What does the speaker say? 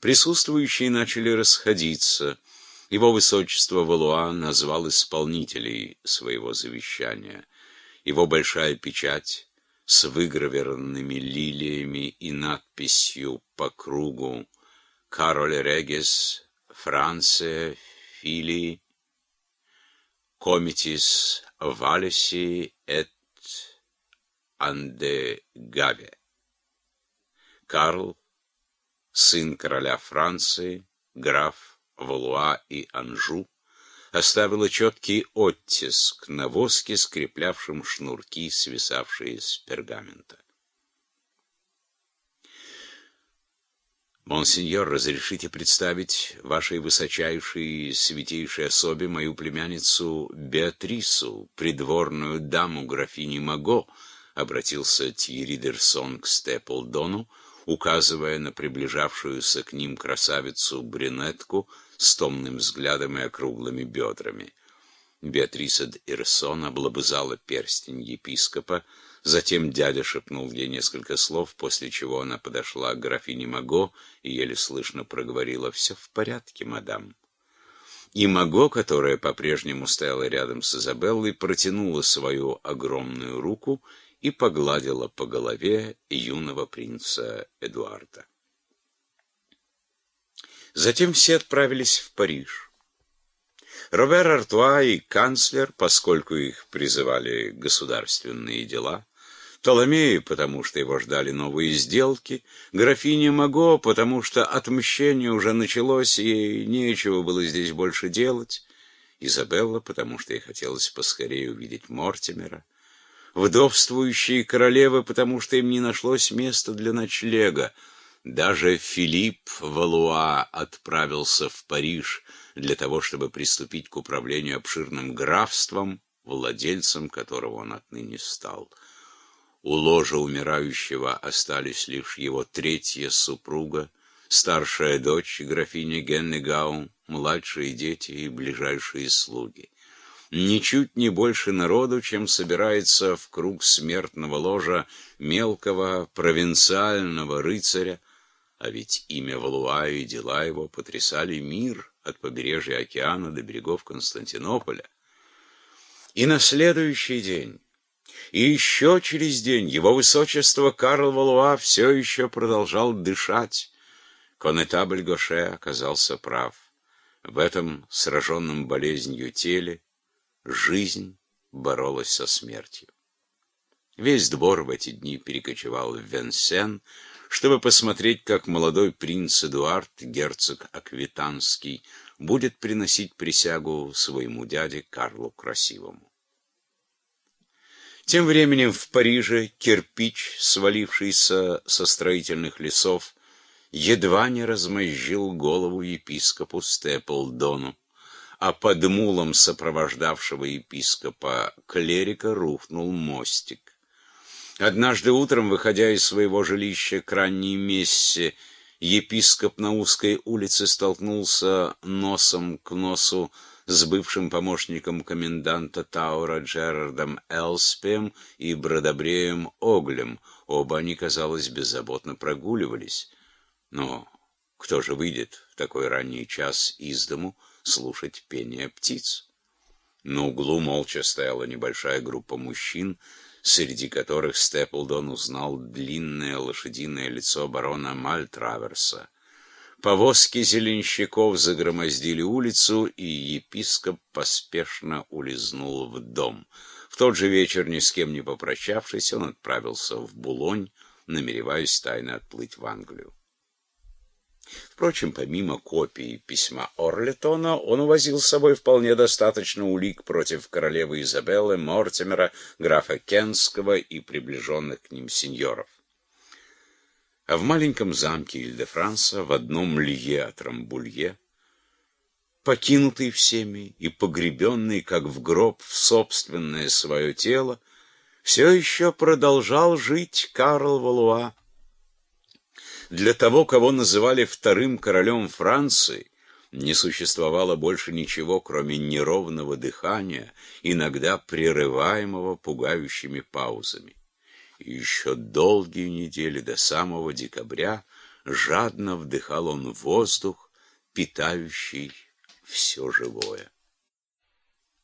Присутствующие начали расходиться. Его высочество Валуа назвал исполнителей своего завещания. Его большая печать с выгравированными лилиями и надписью по кругу «Кароль Регис, Франция, Филии, Комитис Валеси эт Андегаве». Карл, сын короля Франции, граф Валуа и Анжу, оставила четкий оттиск на воске, скреплявшем шнурки, свисавшие с пергамента. «Монсеньор, разрешите представить вашей высочайшей святейшей особе мою племянницу Беатрису, придворную даму графини Маго», — обратился Тьерри Дерсон к Степлдону, указывая на приближавшуюся к ним красавицу-брюнетку с томным взглядом и округлыми бедрами. Беатриса Д'Ирсон облобызала перстень епископа, затем дядя шепнул ей несколько слов, после чего она подошла к графине Маго и еле слышно проговорила «Все в порядке, мадам». И Маго, которая по-прежнему стояла рядом с Изабеллой, протянула свою огромную руку и погладила по голове юного принца Эдуарда. Затем все отправились в Париж. Робер Артуа и канцлер, поскольку их призывали государственные дела, Толомей, потому что его ждали новые сделки, графиня Маго, потому что отмщение уже началось, и нечего было здесь больше делать, Изабелла, потому что ей хотелось поскорее увидеть Мортимера, вдовствующие королевы, потому что им не нашлось места для ночлега, даже Филипп Валуа отправился в Париж для того, чтобы приступить к управлению обширным графством, владельцем которого он отныне стал. У ложа умирающего остались лишь его третья супруга, старшая дочь графиня Геннегау, младшие дети и ближайшие слуги. Ничуть не больше народу, чем собирается в круг смертного ложа мелкого провинциального рыцаря, а ведь имя Валуа и дела его потрясали мир от побережья океана до берегов Константинополя. И на следующий день, и еще через день его высочество Карл Валуа все еще продолжал дышать. Конетабль Гоше оказался прав. В этом сраженном болезнью теле жизнь боролась со смертью. Весь двор в эти дни перекочевал в Венсен, чтобы посмотреть, как молодой принц Эдуард, герцог Аквитанский, будет приносить присягу своему дяде Карлу Красивому. Тем временем в Париже кирпич, свалившийся со строительных лесов, едва не размозжил голову епископу Степлдону, а под мулом сопровождавшего епископа клерика рухнул мостик. Однажды утром, выходя из своего жилища к ранней мессе, епископ на узкой улице столкнулся носом к носу с бывшим помощником коменданта Таура Джерардом Элспием и Бродобреем Оглем. Оба они, казалось, беззаботно прогуливались. Но кто же выйдет в такой ранний час из дому слушать пение птиц? На углу молча стояла небольшая группа мужчин, среди которых Степлдон узнал длинное лошадиное лицо барона Мальтраверса. Повозки зеленщиков загромоздили улицу, и епископ поспешно улизнул в дом. В тот же вечер, ни с кем не попрощавшись, он отправился в Булонь, намереваясь тайно отплыть в Англию. Впрочем, помимо копии письма Орлетона, он увозил с собой вполне достаточно улик против королевы Изабеллы, Мортимера, графа Кенского и приближенных к ним сеньоров. А в маленьком замке Иль-де-Франса, в одном лье от Рамбулье, покинутый всеми и погребенный, как в гроб, в собственное свое тело, все еще продолжал жить Карл Валуа, для того, кого называли вторым королем Франции, не существовало больше ничего, кроме неровного дыхания, иногда прерываемого пугающими паузами. И еще долгие недели до самого декабря жадно вдыхал он воздух, питающий все живое.